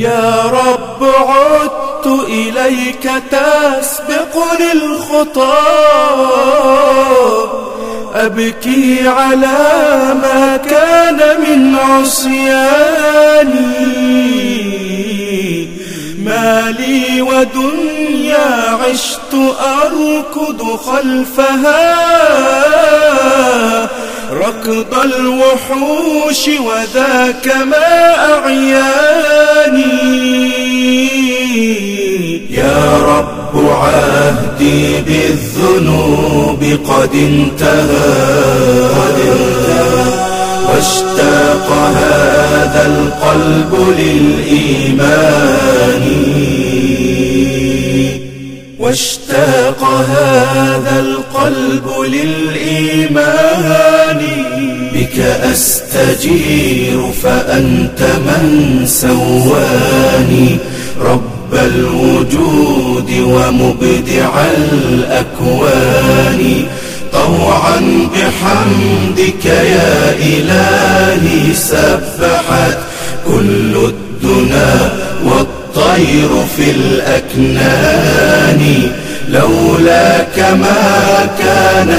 يا رب عدت إليك تسبقني الخطاب أبكي على ما كان من عصياني ما لي ودنيا عشت أركض خلفها. ركض الوحوش وذاك ما أعياني رب عهدي بالذنوب قد انتهى. قد انتهى واشتاق هذا القلب للإيمان. واشتاق هذا القلب للإيمان. بك أستجير فأنت من سواني. رب الوجود ومبدع الأكوان. طوعا بحمدك يا إلهي سبحت كل الدنا والطير في الأكنان. لولاك ما كانت